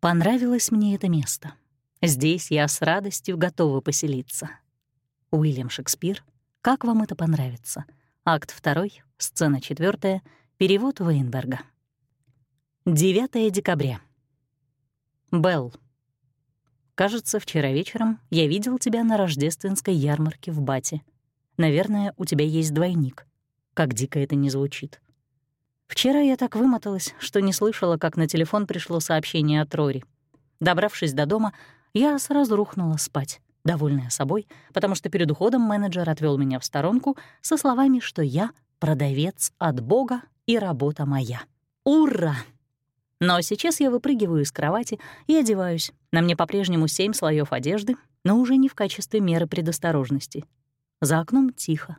Понравилось мне это место. Здесь я с радостью готова поселиться. Уильям Шекспир, как вам это понравится? Акт 2, сцена 4, перевод Вейнберга. 9 декабря. Белл. Кажется, вчера вечером я видел тебя на рождественской ярмарке в Бате. Наверное, у тебя есть двойник. Как дико это не звучит. Вчера я так вымоталась, что не слышала, как на телефон пришло сообщение от Рори. Добравшись до дома, я сразу рухнула спать, довольная собой, потому что перед уходом менеджер отвел меня в сторонку со словами, что я — продавец от Бога и работа моя. Ура! Но сейчас я выпрыгиваю из кровати и одеваюсь. На мне по-прежнему семь слоев одежды, но уже не в качестве меры предосторожности. За окном тихо.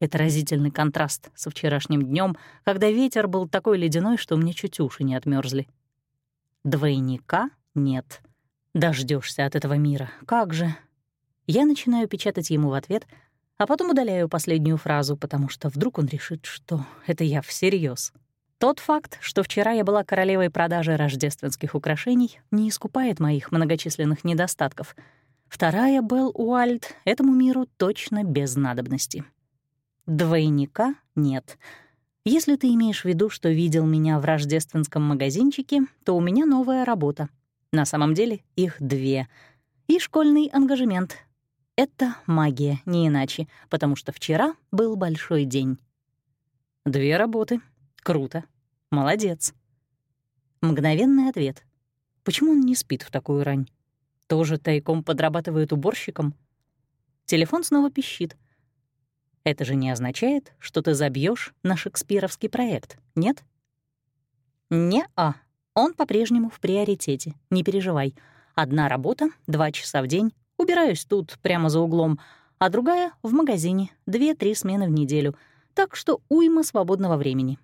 Это разительный контраст со вчерашним днем, когда ветер был такой ледяной, что мне чуть уши не отмерзли. Двойника нет. Дождешься от этого мира. Как же? Я начинаю печатать ему в ответ, а потом удаляю последнюю фразу, потому что вдруг он решит, что это я всерьез. Тот факт, что вчера я была королевой продажи рождественских украшений, не искупает моих многочисленных недостатков. Вторая Белл Уальд этому миру точно без надобности. Двойника нет. Если ты имеешь в виду, что видел меня в рождественском магазинчике, то у меня новая работа. На самом деле их две. И школьный ангажемент. Это магия, не иначе, потому что вчера был большой день. Две работы. Круто. Молодец. Мгновенный ответ. Почему он не спит в такую рань? Тоже тайком подрабатывает уборщиком? Телефон снова пищит. Это же не означает, что ты забьешь на шекспировский проект, нет? Не-а. Он по-прежнему в приоритете, не переживай. Одна работа, два часа в день, убираюсь тут, прямо за углом, а другая — в магазине, две-три смены в неделю, так что уйма свободного времени.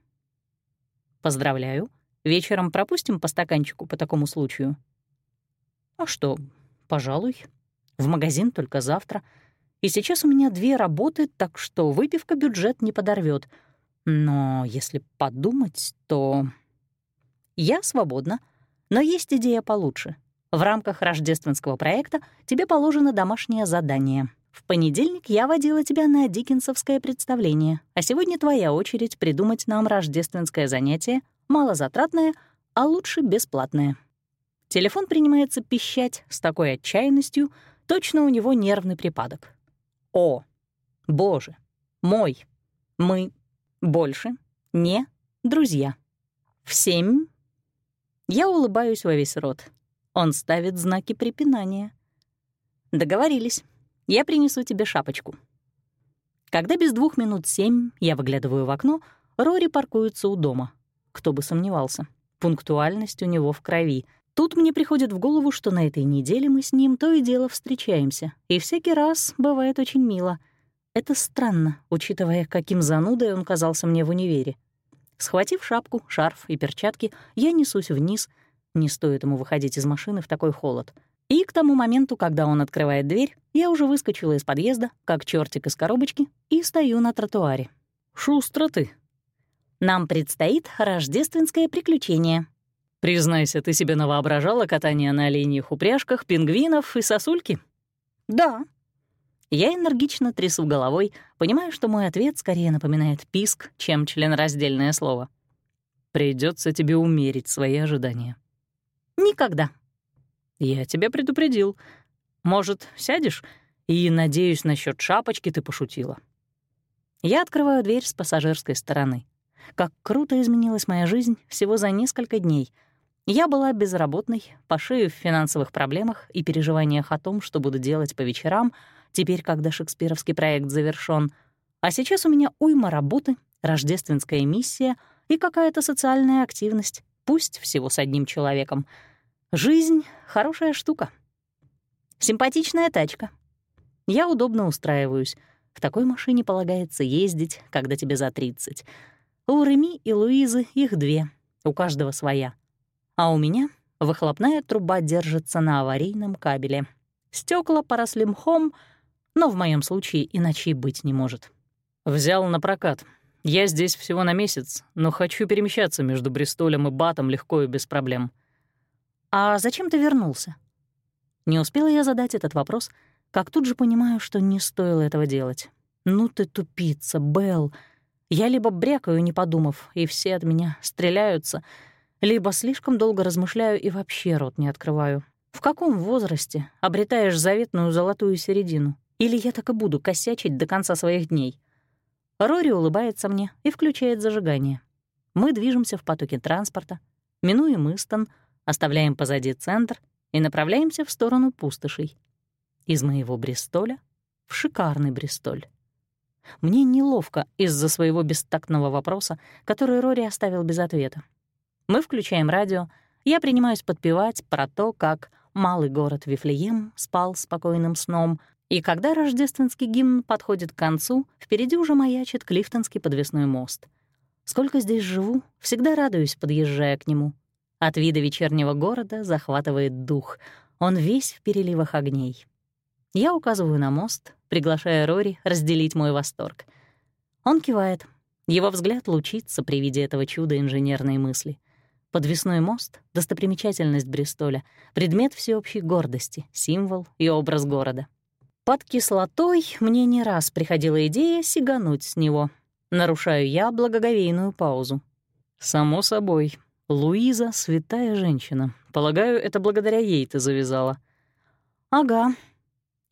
Поздравляю. Вечером пропустим по стаканчику по такому случаю. А что, пожалуй. В магазин только завтра. И сейчас у меня две работы, так что выпивка бюджет не подорвет. Но если подумать, то... Я свободна, но есть идея получше. В рамках рождественского проекта тебе положено домашнее задание — в понедельник я водила тебя на диккенсовское представление, а сегодня твоя очередь придумать нам рождественское занятие, малозатратное, а лучше бесплатное. Телефон принимается пищать с такой отчаянностью, точно у него нервный припадок. О, боже, мой, мы больше не друзья. В семь я улыбаюсь во весь рот. Он ставит знаки препинания. Договорились. Я принесу тебе шапочку». Когда без двух минут семь я выглядываю в окно, Рори паркуется у дома. Кто бы сомневался. Пунктуальность у него в крови. Тут мне приходит в голову, что на этой неделе мы с ним то и дело встречаемся. И всякий раз бывает очень мило. Это странно, учитывая, каким занудой он казался мне в универе. Схватив шапку, шарф и перчатки, я несусь вниз. Не стоит ему выходить из машины в такой холод — и к тому моменту, когда он открывает дверь, я уже выскочила из подъезда, как чертик из коробочки, и стою на тротуаре. «Шустро ты». «Нам предстоит рождественское приключение». «Признайся, ты себе навоображала катание на оленьих упряжках, пингвинов и сосульки?» «Да». Я энергично трясу головой, понимая, что мой ответ скорее напоминает писк, чем членораздельное слово. Придется тебе умерить свои ожидания». «Никогда», «Я тебя предупредил. Может, сядешь? И, надеюсь, насчет шапочки ты пошутила». Я открываю дверь с пассажирской стороны. Как круто изменилась моя жизнь всего за несколько дней. Я была безработной, по шее в финансовых проблемах и переживаниях о том, что буду делать по вечерам, теперь, когда шекспировский проект завершён. А сейчас у меня уйма работы, рождественская миссия и какая-то социальная активность, пусть всего с одним человеком — Жизнь — хорошая штука. Симпатичная тачка. Я удобно устраиваюсь. В такой машине полагается ездить, когда тебе за 30. У Реми и Луизы их две, у каждого своя. А у меня выхлопная труба держится на аварийном кабеле. Стекла поросли мхом, но в моем случае иначе быть не может. Взял на прокат. Я здесь всего на месяц, но хочу перемещаться между Бристолем и Батом легко и без проблем. «А зачем ты вернулся?» Не успела я задать этот вопрос, как тут же понимаю, что не стоило этого делать. «Ну ты тупица, Белл. Я либо брякаю, не подумав, и все от меня стреляются, либо слишком долго размышляю и вообще рот не открываю. В каком возрасте обретаешь заветную золотую середину? Или я так и буду косячить до конца своих дней?» Рори улыбается мне и включает зажигание. Мы движемся в потоке транспорта, минуем Истон, оставляем позади центр и направляемся в сторону пустошей. Из моего Бристоля в шикарный Бристоль. Мне неловко из-за своего бестактного вопроса, который Рори оставил без ответа. Мы включаем радио, я принимаюсь подпевать про то, как малый город Вифлеем спал спокойным сном, и когда рождественский гимн подходит к концу, впереди уже маячит Клифтонский подвесной мост. Сколько здесь живу, всегда радуюсь, подъезжая к нему. От вида вечернего города захватывает дух. Он весь в переливах огней. Я указываю на мост, приглашая Рори разделить мой восторг. Он кивает. Его взгляд лучится при виде этого чуда инженерной мысли. Подвесной мост — достопримечательность Бристоля, предмет всеобщей гордости, символ и образ города. Под кислотой мне не раз приходила идея сигануть с него. Нарушаю я благоговейную паузу. «Само собой. Луиза — святая женщина. Полагаю, это благодаря ей ты завязала». «Ага»,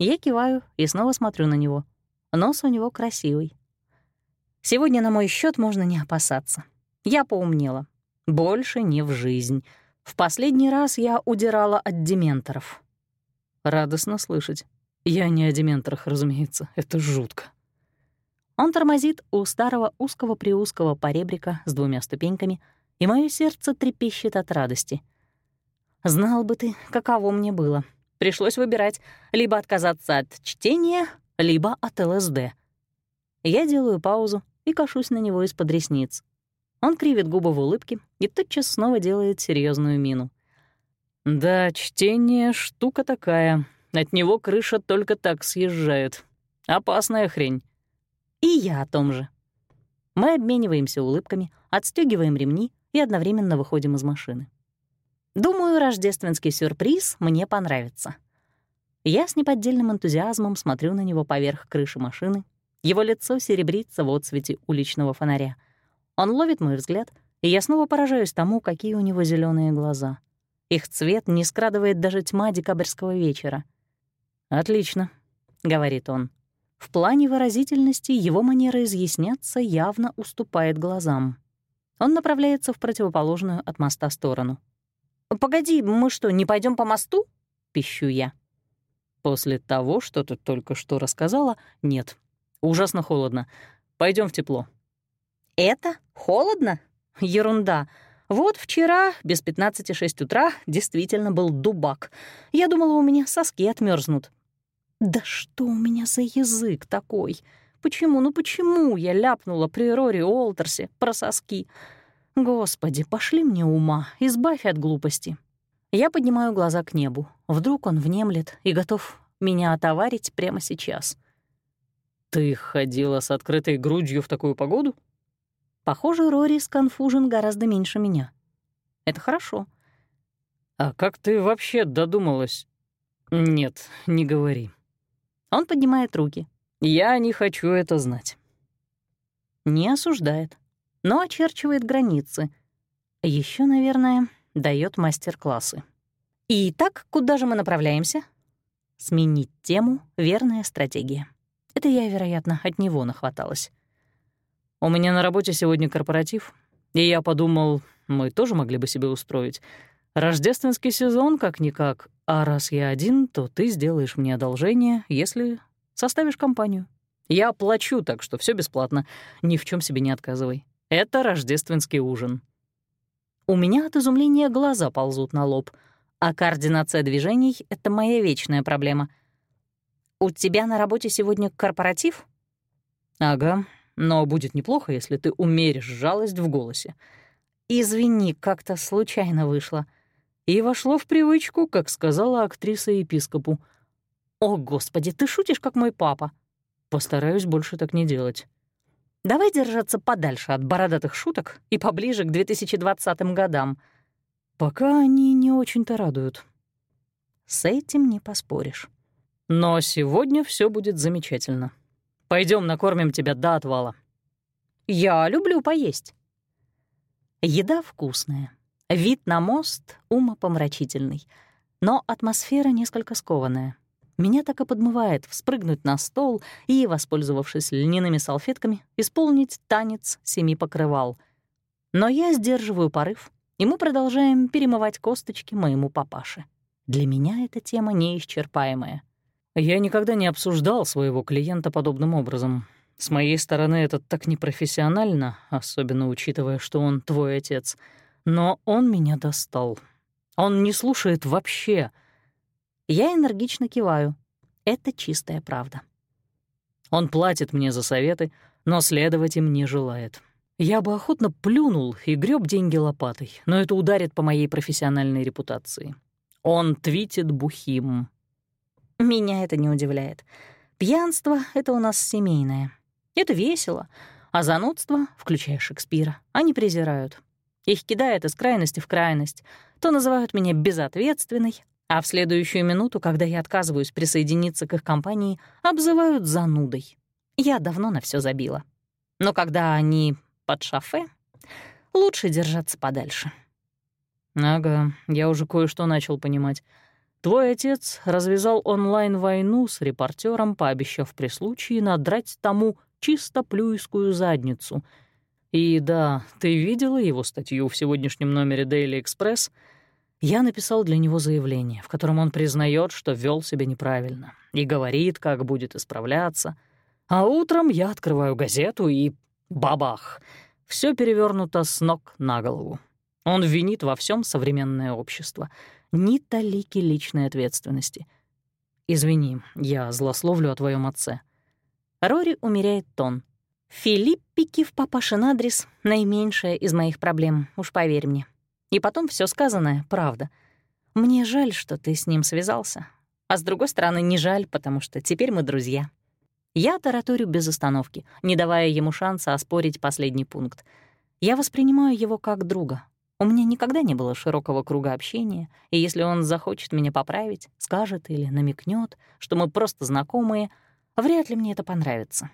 я киваю и снова смотрю на него. Нос у него красивый. Сегодня на мой счет можно не опасаться. Я поумнела. Больше не в жизнь. В последний раз я удирала от дементоров. Радостно слышать. Я не о дементорах, разумеется. Это жутко. Он тормозит у старого узкого-приузкого поребрика с двумя ступеньками, и мое сердце трепещет от радости. Знал бы ты, каково мне было — Пришлось выбирать либо отказаться от чтения, либо от ЛСД. Я делаю паузу и кашусь на него из-под ресниц. Он кривит губы в улыбке и тотчас снова делает серьезную мину. «Да, чтение — штука такая. От него крыша только так съезжает. Опасная хрень». И я о том же. Мы обмениваемся улыбками, отстегиваем ремни и одновременно выходим из машины. Думаю, рождественский сюрприз мне понравится. Я с неподдельным энтузиазмом смотрю на него поверх крыши машины. Его лицо серебрится в отсвете уличного фонаря. Он ловит мой взгляд, и я снова поражаюсь тому, какие у него зеленые глаза. Их цвет не скрадывает даже тьма декабрьского вечера. «Отлично», — говорит он. В плане выразительности его манера изъясняться явно уступает глазам. Он направляется в противоположную от моста сторону. «Погоди, мы что, не пойдем по мосту?» — пищу я. После того, что ты только что рассказала, нет. Ужасно холодно. Пойдем в тепло. Это холодно? Ерунда. Вот вчера, без 15-6 утра, действительно был дубак. Я думала, у меня соски отмерзнут. Да что у меня за язык такой? Почему, ну почему я ляпнула при Рори Олтерсе про соски? Господи, пошли мне ума, избавь от глупости. Я поднимаю глаза к небу. Вдруг он внемлет и готов меня отоварить прямо сейчас. «Ты ходила с открытой грудью в такую погоду?» Похоже, Рори сконфужен гораздо меньше меня. Это хорошо. «А как ты вообще додумалась?» «Нет, не говори». Он поднимает руки. «Я не хочу это знать». Не осуждает но очерчивает границы. Еще, наверное, дает мастер-классы. Итак, куда же мы направляемся? Сменить тему — верная стратегия. Это я, вероятно, от него нахваталась. У меня на работе сегодня корпоратив, и я подумал, мы тоже могли бы себе устроить. Рождественский сезон как-никак, а раз я один, то ты сделаешь мне одолжение, если составишь компанию. Я оплачу, так что все бесплатно, ни в чем себе не отказывай. Это рождественский ужин. У меня от изумления глаза ползут на лоб, а координация движений — это моя вечная проблема. «У тебя на работе сегодня корпоратив?» «Ага, но будет неплохо, если ты умеришь жалость в голосе». «Извини, как-то случайно вышло». И вошло в привычку, как сказала актриса епископу. «О, Господи, ты шутишь, как мой папа». «Постараюсь больше так не делать». Давай держаться подальше от бородатых шуток и поближе к 2020 годам. Пока они не очень-то радуют. С этим не поспоришь. Но сегодня все будет замечательно. Пойдем накормим тебя до отвала. Я люблю поесть. Еда вкусная. Вид на мост умопомрачительный. Но атмосфера несколько скованная. Меня так и подмывает вспрыгнуть на стол и, воспользовавшись льняными салфетками, исполнить танец семи покрывал. Но я сдерживаю порыв, и мы продолжаем перемывать косточки моему папаше. Для меня эта тема неисчерпаемая. Я никогда не обсуждал своего клиента подобным образом. С моей стороны это так непрофессионально, особенно учитывая, что он твой отец. Но он меня достал. Он не слушает вообще — я энергично киваю. Это чистая правда. Он платит мне за советы, но следовать им не желает. Я бы охотно плюнул и греб деньги лопатой, но это ударит по моей профессиональной репутации. Он твитит бухим. Меня это не удивляет. Пьянство — это у нас семейное. Это весело, а занудство, включая Шекспира, они презирают. Их кидает из крайности в крайность. То называют меня безответственной, а в следующую минуту, когда я отказываюсь присоединиться к их компании, обзывают занудой. Я давно на все забила. Но когда они под шофе, лучше держаться подальше. Ага, я уже кое-что начал понимать. Твой отец развязал онлайн-войну с репортером, пообещав при случае надрать тому чисто плюйскую задницу. И да, ты видела его статью в сегодняшнем номере Daily Express — я написал для него заявление, в котором он признает, что вел себя неправильно, и говорит, как будет исправляться. А утром я открываю газету и бабах! Все перевернуто с ног на голову. Он винит во всем современное общество. Ни талики личной ответственности. Извини, я злословлю о твоем отце. Рори умеряет тон. Филиппики в папашин адрес — наименьшая из моих проблем, уж поверь мне. И потом все сказанное — правда. Мне жаль, что ты с ним связался. А с другой стороны, не жаль, потому что теперь мы друзья. Я тараторю без остановки, не давая ему шанса оспорить последний пункт. Я воспринимаю его как друга. У меня никогда не было широкого круга общения, и если он захочет меня поправить, скажет или намекнет, что мы просто знакомые, вряд ли мне это понравится.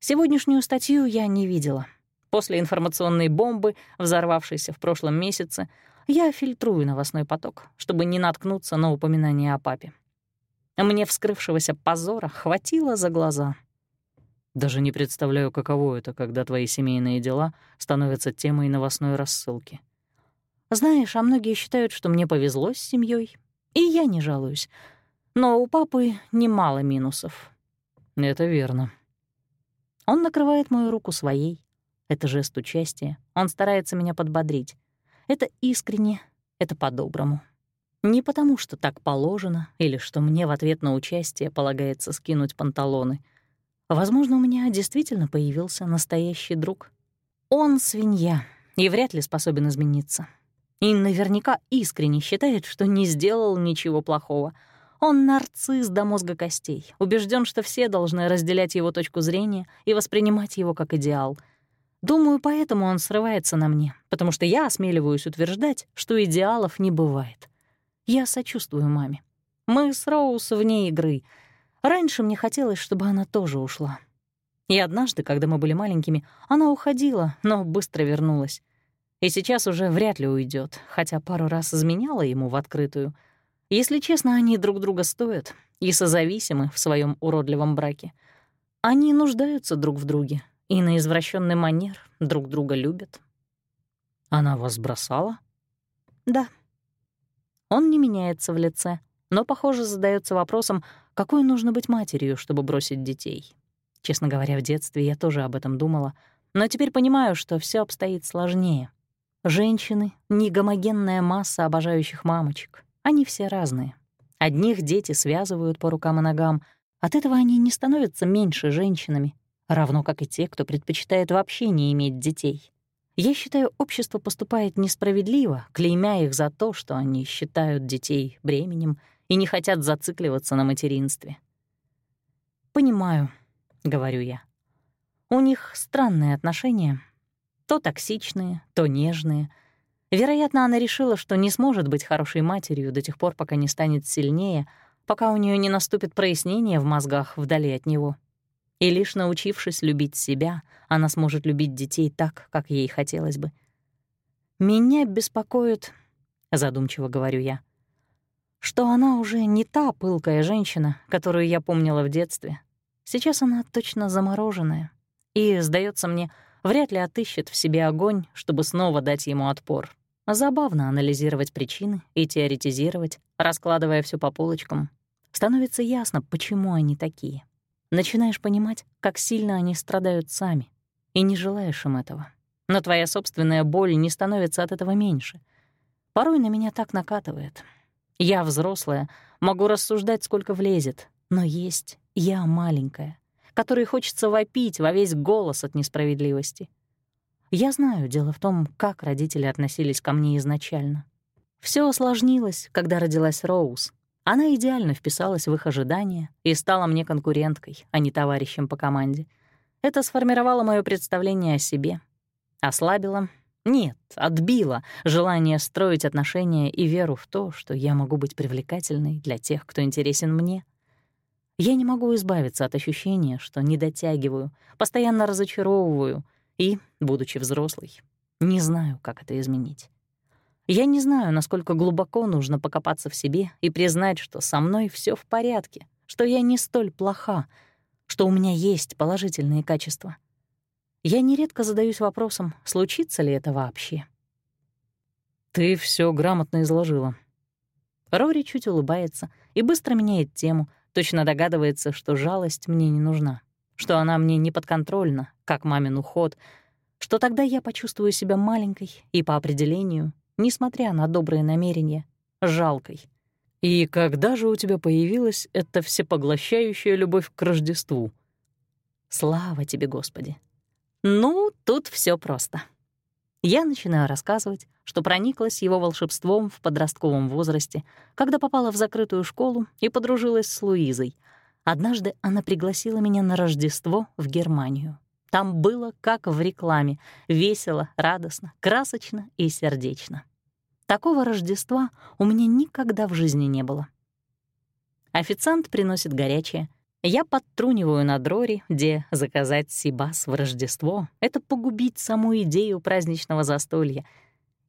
Сегодняшнюю статью я не видела — После информационной бомбы, взорвавшейся в прошлом месяце, я фильтрую новостной поток, чтобы не наткнуться на упоминание о папе. Мне вскрывшегося позора хватило за глаза. Даже не представляю, каково это, когда твои семейные дела становятся темой новостной рассылки. Знаешь, а многие считают, что мне повезло с семьей, и я не жалуюсь. Но у папы немало минусов. Это верно. Он накрывает мою руку своей, это жест участия. Он старается меня подбодрить. Это искренне, это по-доброму. Не потому, что так положено, или что мне в ответ на участие полагается скинуть панталоны. Возможно, у меня действительно появился настоящий друг. Он свинья и вряд ли способен измениться. И наверняка искренне считает, что не сделал ничего плохого. Он нарцисс до мозга костей, убежден, что все должны разделять его точку зрения и воспринимать его как идеал — Думаю, поэтому он срывается на мне, потому что я осмеливаюсь утверждать, что идеалов не бывает. Я сочувствую маме. Мы с Роуз вне игры. Раньше мне хотелось, чтобы она тоже ушла. И однажды, когда мы были маленькими, она уходила, но быстро вернулась. И сейчас уже вряд ли уйдет, хотя пару раз изменяла ему в открытую. Если честно, они друг друга стоят и созависимы в своем уродливом браке. Они нуждаются друг в друге, и на извращенный манер друг друга любят. Она вас бросала? Да. Он не меняется в лице, но, похоже, задается вопросом, какой нужно быть матерью, чтобы бросить детей. Честно говоря, в детстве я тоже об этом думала, но теперь понимаю, что все обстоит сложнее. Женщины — не гомогенная масса обожающих мамочек. Они все разные. Одних дети связывают по рукам и ногам, от этого они не становятся меньше женщинами, равно как и те, кто предпочитает вообще не иметь детей. Я считаю, общество поступает несправедливо, клеймя их за то, что они считают детей бременем и не хотят зацикливаться на материнстве. «Понимаю», — говорю я. «У них странные отношения, то токсичные, то нежные. Вероятно, она решила, что не сможет быть хорошей матерью до тех пор, пока не станет сильнее, пока у нее не наступит прояснение в мозгах вдали от него. И лишь научившись любить себя, она сможет любить детей так, как ей хотелось бы. «Меня беспокоит», — задумчиво говорю я, что она уже не та пылкая женщина, которую я помнила в детстве. Сейчас она точно замороженная. И, сдается мне, — вряд ли отыщет в себе огонь, чтобы снова дать ему отпор. Забавно анализировать причины и теоретизировать, раскладывая все по полочкам. Становится ясно, почему они такие. Начинаешь понимать, как сильно они страдают сами, и не желаешь им этого. Но твоя собственная боль не становится от этого меньше. Порой на меня так накатывает. Я взрослая, могу рассуждать, сколько влезет, но есть я маленькая, которой хочется вопить во весь голос от несправедливости. Я знаю, дело в том, как родители относились ко мне изначально. Все осложнилось, когда родилась Роуз. Она идеально вписалась в их ожидания и стала мне конкуренткой, а не товарищем по команде. Это сформировало мое представление о себе. Ослабило? Нет, отбило желание строить отношения и веру в то, что я могу быть привлекательной для тех, кто интересен мне — я не могу избавиться от ощущения, что не дотягиваю, постоянно разочаровываю и, будучи взрослой, не знаю, как это изменить. Я не знаю, насколько глубоко нужно покопаться в себе и признать, что со мной все в порядке, что я не столь плоха, что у меня есть положительные качества. Я нередко задаюсь вопросом, случится ли это вообще. «Ты все грамотно изложила». Рори чуть улыбается и быстро меняет тему, Точно догадывается, что жалость мне не нужна, что она мне не подконтрольна, как мамин уход, что тогда я почувствую себя маленькой и по определению, несмотря на добрые намерения, жалкой. И когда же у тебя появилась эта всепоглощающая любовь к Рождеству? Слава тебе, Господи! Ну, тут все просто. Я начинаю рассказывать, что прониклась его волшебством в подростковом возрасте, когда попала в закрытую школу и подружилась с Луизой. Однажды она пригласила меня на Рождество в Германию. Там было как в рекламе — весело, радостно, красочно и сердечно. Такого Рождества у меня никогда в жизни не было. Официант приносит горячее, я подтруниваю на Дрори, где заказать сибас в Рождество — это погубить саму идею праздничного застолья.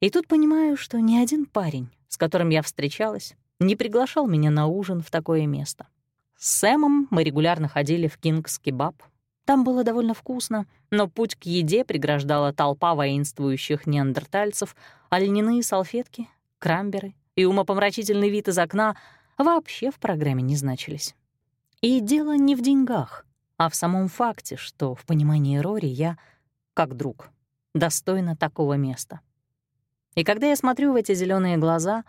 И тут понимаю, что ни один парень, с которым я встречалась, не приглашал меня на ужин в такое место. С Сэмом мы регулярно ходили в Кингс Кебаб. Там было довольно вкусно, но путь к еде преграждала толпа воинствующих неандертальцев, а льняные салфетки, крамберы и умопомрачительный вид из окна вообще в программе не значились. И дело не в деньгах, а в самом факте, что в понимании Рори я, как друг, достойна такого места. И когда я смотрю в эти зеленые глаза,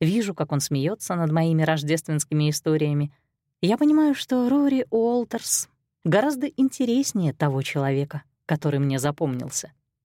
вижу, как он смеется над моими рождественскими историями, я понимаю, что Рори Уолтерс гораздо интереснее того человека, который мне запомнился.